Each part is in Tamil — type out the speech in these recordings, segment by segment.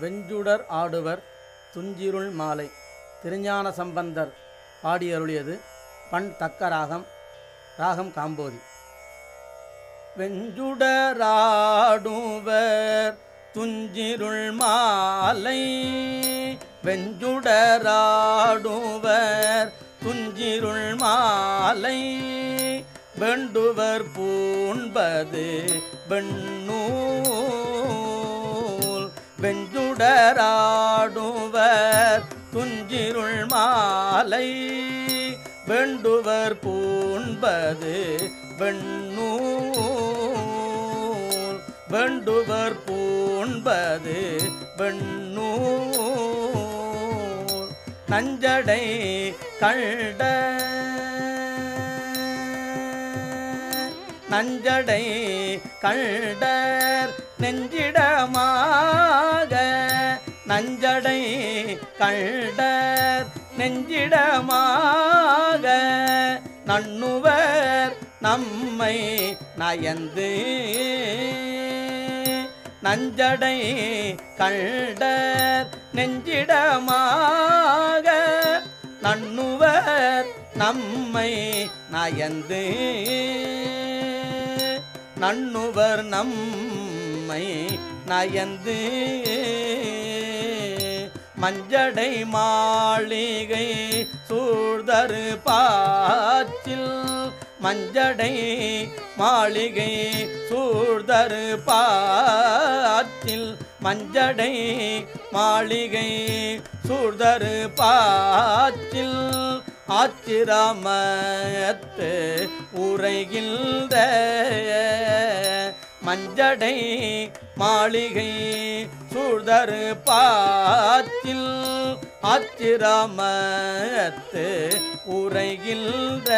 வெஞ்சுடர் ஆடுவர் துஞ்சிருள் மாலை. திருஞான சம்பந்தர் பாடியருளியது பண் தக்க ராகம் ராகம் காம்போதி. வெஞ்சுடராடுவர் துஞ்சிருள் மாலை. வெஞ்சுடராடுவர் துஞ்சிருள் மாலை. வெண்டுவர் பூண்பது வெண்ணூல் வெஞ்சுடராடுவர் துஞ்சிருள் மாலை. வெண்டுவர் பூண்பது வெண்ணூல். வெண்டுவர் பூண்பது வெண்ணூல். நஞ்சடை கண்ட நஞ்சடை கண்டர் நெஞ்சிடமாக. நஞ்சடை கண்டர் நெஞ்சிடமாக. நண்ணுவர் நம்மை நயந்து. நஞ்சடை கண்டர் நெஞ்சிடமாக. நண்ணுவர் நம்மை நயந்து. நண்ணுவர் நம்மை நயந்து மஞ்சடை மாளிகை சூழ்தரு பாச்சில் மஞ்சடை மாளிகை சூழ்தரு பாச்சில் மஞ்சடை மாளிகை சூழ்தரு பாச்சில் ஆச்சிராமத்து உரைகின்ற மஞ்சடை மாளிகை சூழ்தரு பாத்தில் ஆச்சிராமத்து உரைகின்ற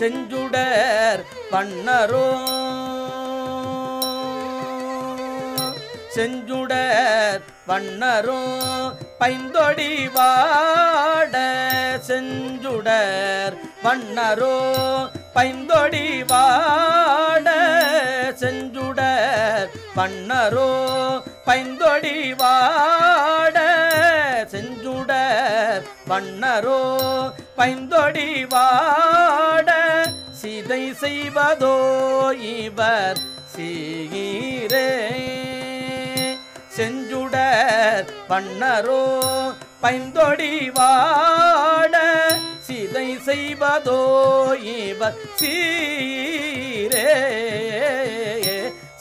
செஞ்சுடர் பண்ணரோ. செஞ்சுடர் வண்ணரோ பைந்தொடி வாட செஞ்சுடர் வண்ணரோ பைந்தொடி வாட செஞ்சுட வண்ணரோ பைந்தொடி வாட செஞ்சுட வண்ணரோ பைந்தொடி வாட சிதை செய்வதோ இவர் சீரே செஞ்சுடர் பண்ணரோ பைந்தொடி வாட இதை செய்வதோ இவர் சீரே.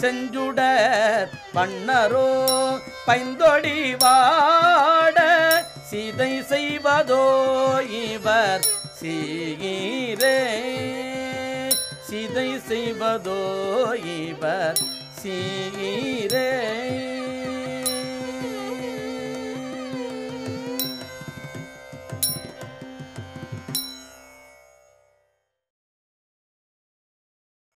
செஞ்சுடர் பண்ணரோ பைந்தொடி வாட. சிதை செய்வதோ இவர் சீரே. சிதை செய்வதோ இவர் சீரே.